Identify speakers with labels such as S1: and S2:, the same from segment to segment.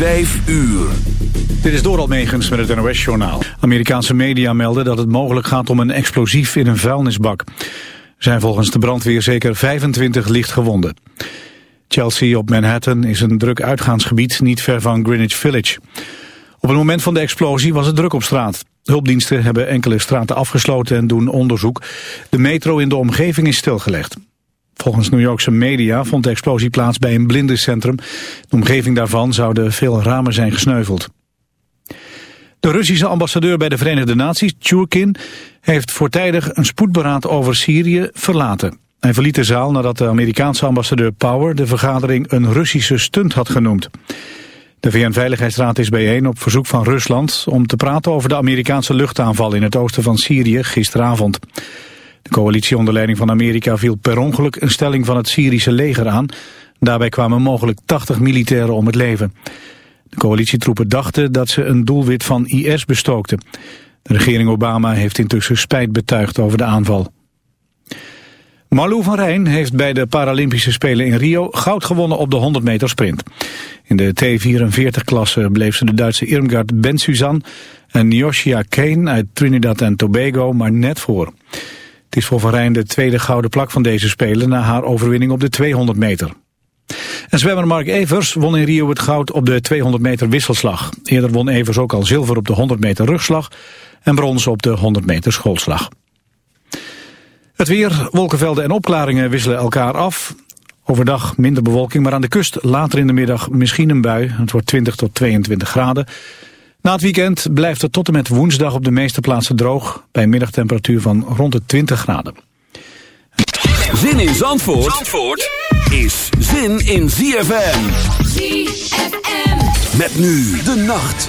S1: Vijf uur.
S2: Dit is Doral Megens met het NOS-journaal. Amerikaanse media melden dat het mogelijk gaat om een explosief in een vuilnisbak. Er zijn volgens de brandweer zeker 25 lichtgewonden. Chelsea op Manhattan is een druk uitgaansgebied niet ver van Greenwich Village. Op het moment van de explosie was het druk op straat. Hulpdiensten hebben enkele straten afgesloten en doen onderzoek. De metro in de omgeving is stilgelegd. Volgens New Yorkse media vond de explosie plaats bij een blindencentrum. De omgeving daarvan zouden veel ramen zijn gesneuveld. De Russische ambassadeur bij de Verenigde Naties, Churkin, heeft voortijdig een spoedberaad over Syrië verlaten. Hij verliet de zaal nadat de Amerikaanse ambassadeur Power de vergadering een Russische stunt had genoemd. De VN-veiligheidsraad is bijeen op verzoek van Rusland om te praten over de Amerikaanse luchtaanval in het oosten van Syrië gisteravond. De coalitie onder leiding van Amerika viel per ongeluk een stelling van het Syrische leger aan. Daarbij kwamen mogelijk 80 militairen om het leven. De coalitietroepen dachten dat ze een doelwit van IS bestookten. De regering Obama heeft intussen spijt betuigd over de aanval. Marlou van Rijn heeft bij de Paralympische Spelen in Rio goud gewonnen op de 100 meter sprint. In de T44-klasse bleef ze de Duitse Irmgard Bensuzan en Nyoshia Kane uit Trinidad en Tobago maar net voor. Het is voor Van de tweede gouden plak van deze Spelen na haar overwinning op de 200 meter. En zwemmer Mark Evers won in Rio het goud op de 200 meter wisselslag. Eerder won Evers ook al zilver op de 100 meter rugslag en brons op de 100 meter schoolslag. Het weer, wolkenvelden en opklaringen wisselen elkaar af. Overdag minder bewolking, maar aan de kust later in de middag misschien een bui. Het wordt 20 tot 22 graden. Na het weekend blijft het tot en met woensdag op de meeste plaatsen droog... bij een middagtemperatuur van rond de 20 graden.
S1: Zin in Zandvoort, Zandvoort is zin in ZFM.
S3: ZFM.
S1: Met nu de nacht.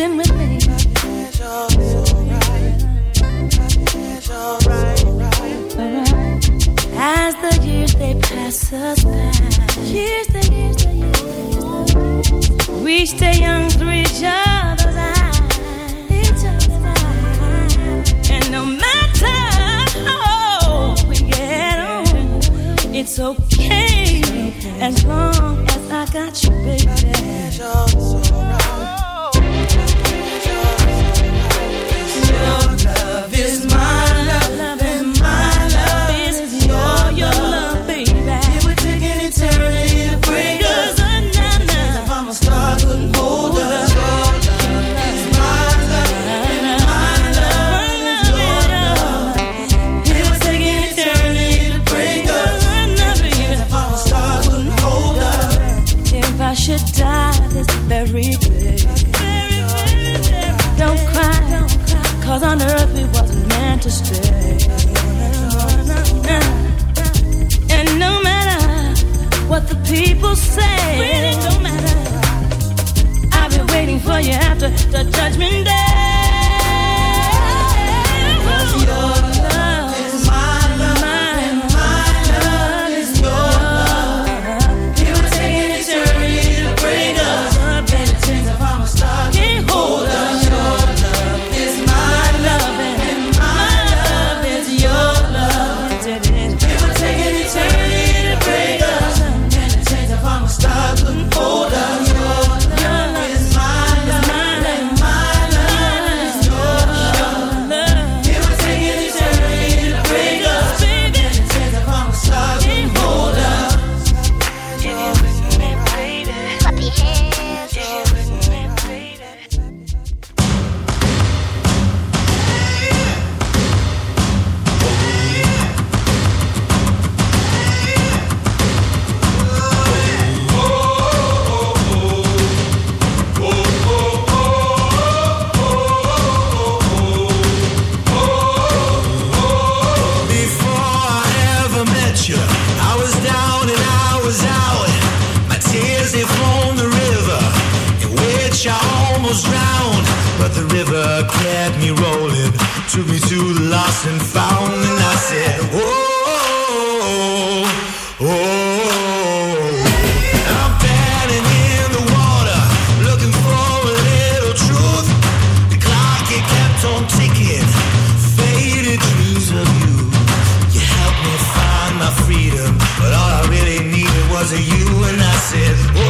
S4: been with
S5: almost drowned, but the river kept me rolling, took me to the lost and found, and I said, oh, oh, oh. I'm paddling in the water, looking for a little truth. The clock it kept on ticking, faded dreams of you. You helped me find my freedom, but all I really needed was a you, and I said,
S6: Whoa.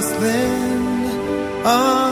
S1: Just then. Oh.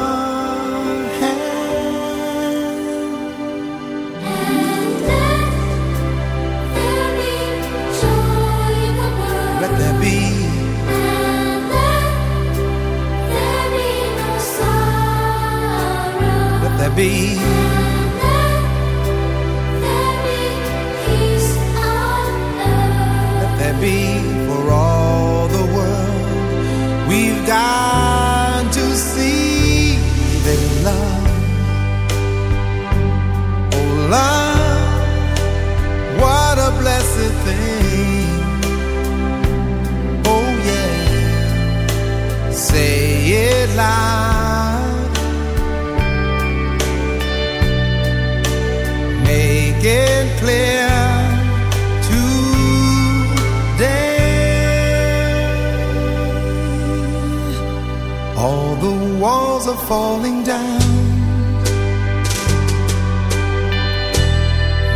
S1: walls are falling down.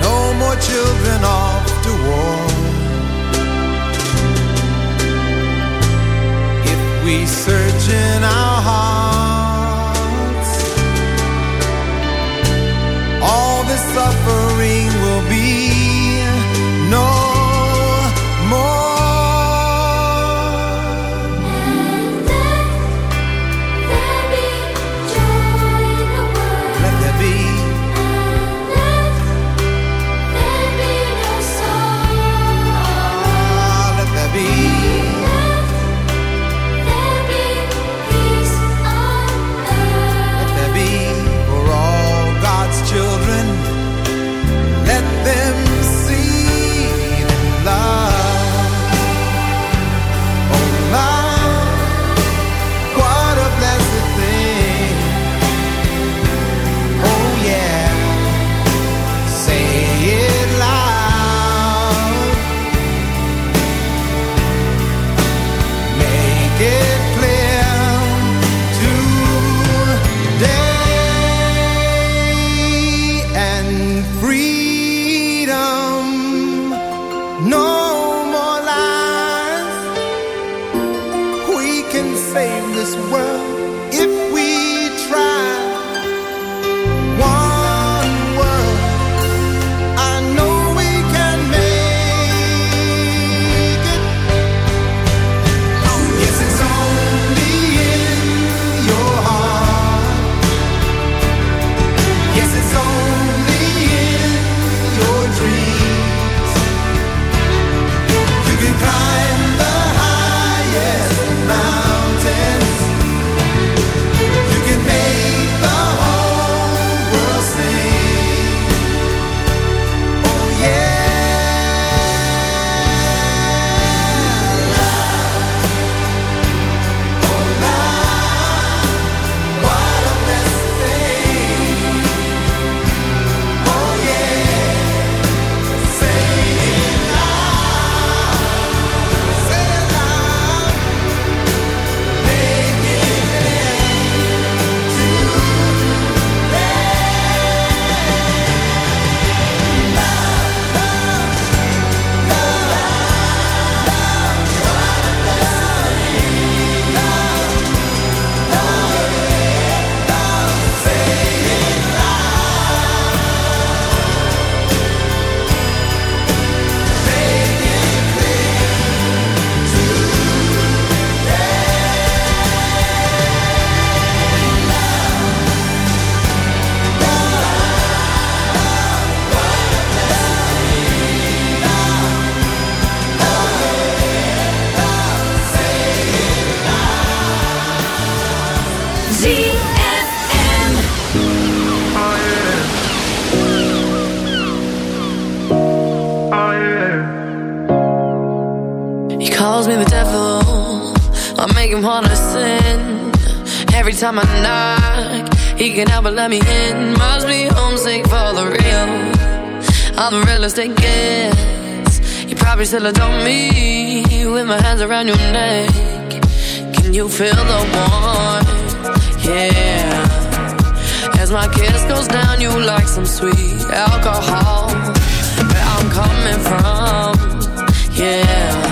S1: No more children off to war. If we search in our hearts, all this suffering.
S7: Time I knock, he can but let me in. Must be homesick for the real. I'm the realest it gets. You probably still adore me with my hands around your neck. Can you feel the warmth? Yeah. As my kiss goes down, you like some sweet alcohol. Where I'm coming from, yeah.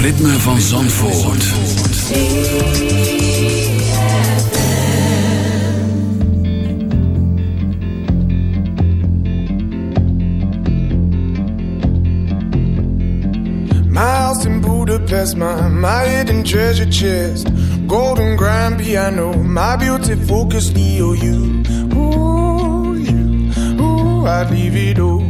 S6: Ritme van Zandvoort.
S8: My house in Budapest, my, my hidden treasure chest. Golden grand piano, my beauty focus EOU. Ooh, you, ooh, I'd leave it all.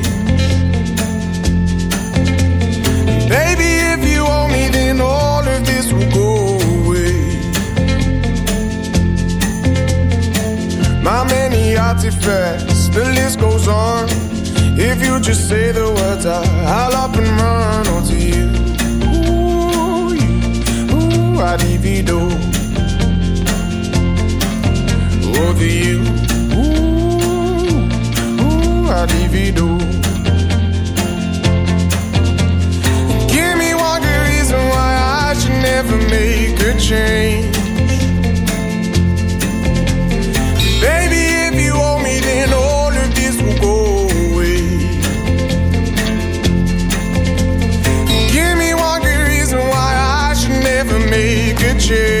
S8: Baby, if you me, then all of this will go away. My many artifacts, the list goes on. If you just say the words, I, I'll up and run onto you. Ooh, you, ooh, I divido. Over you, ooh, ooh, I divido. Never make a change. Baby, if you me, then all of this will go away. Give me one good reason why I should never make a change.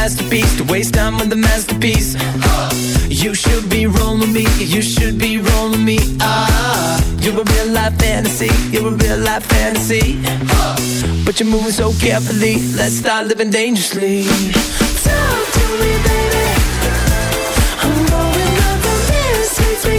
S3: masterpiece. To waste time with the masterpiece. You should be rolling me. You should be rolling me. Ah. You're a real life fantasy. You're a real life fantasy. But you're moving so carefully. Let's start living dangerously. Talk to me, baby. I'm going up the stairs Takes me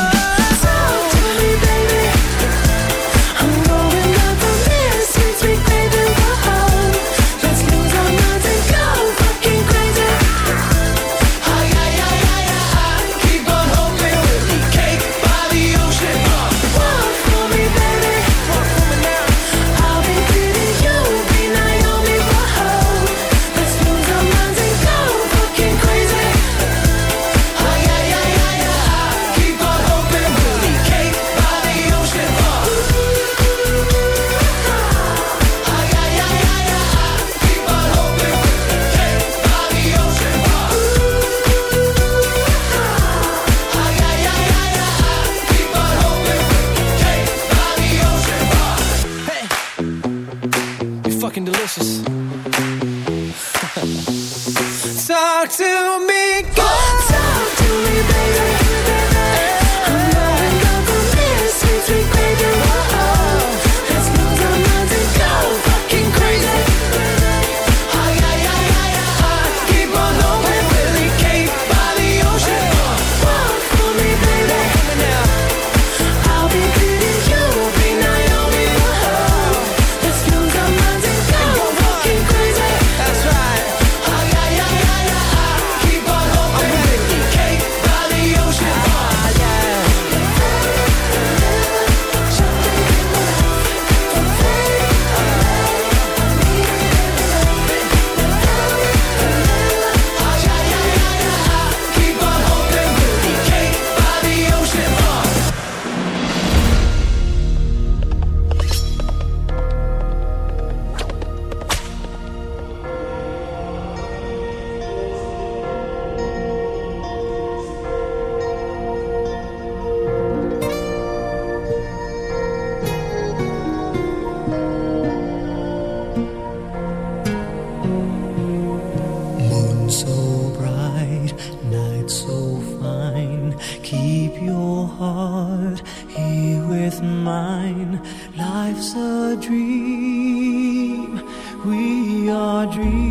S3: keep
S9: your heart here with mine. Life's a dream, we are dreaming.